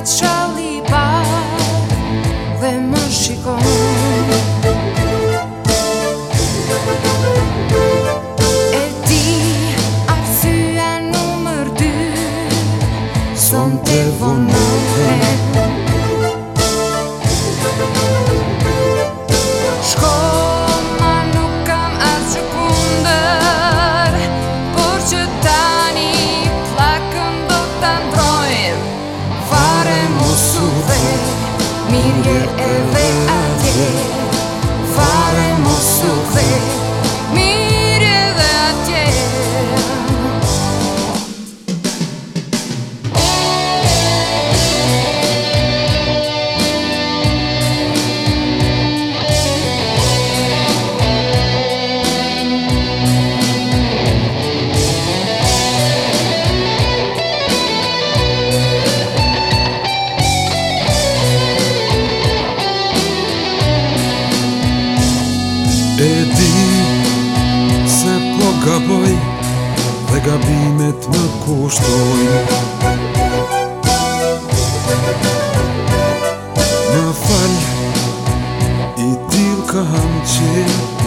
Let's true. Yeah, every gaboj dhe gabimet më kushtoj Më fal, i til ka ham që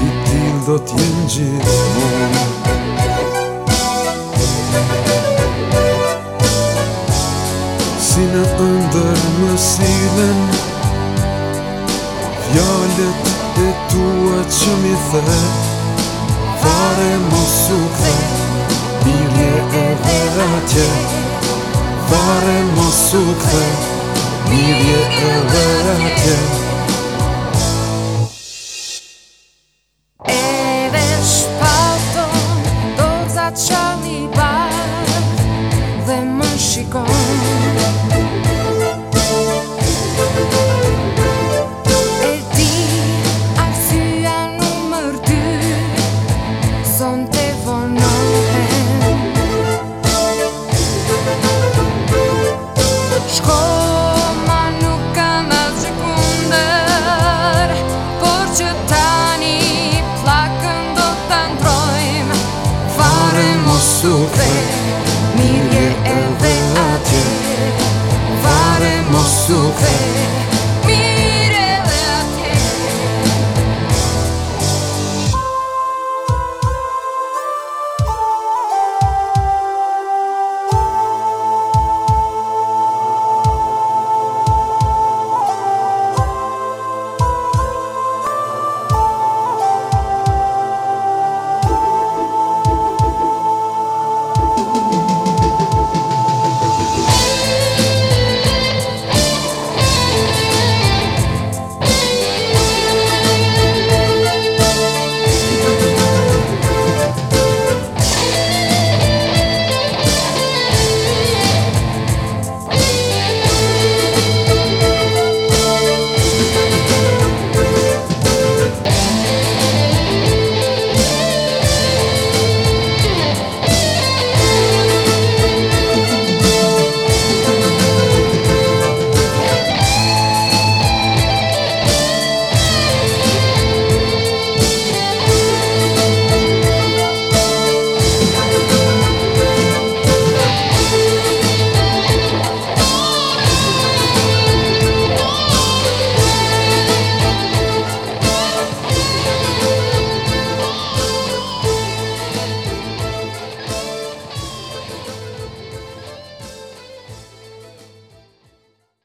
i til do t'jen gjithë mund Si në ndër më silen Fjallet e tua që mi thërë Varemos Birliğe evvelate Varemos ukve Birliğe evvelate thing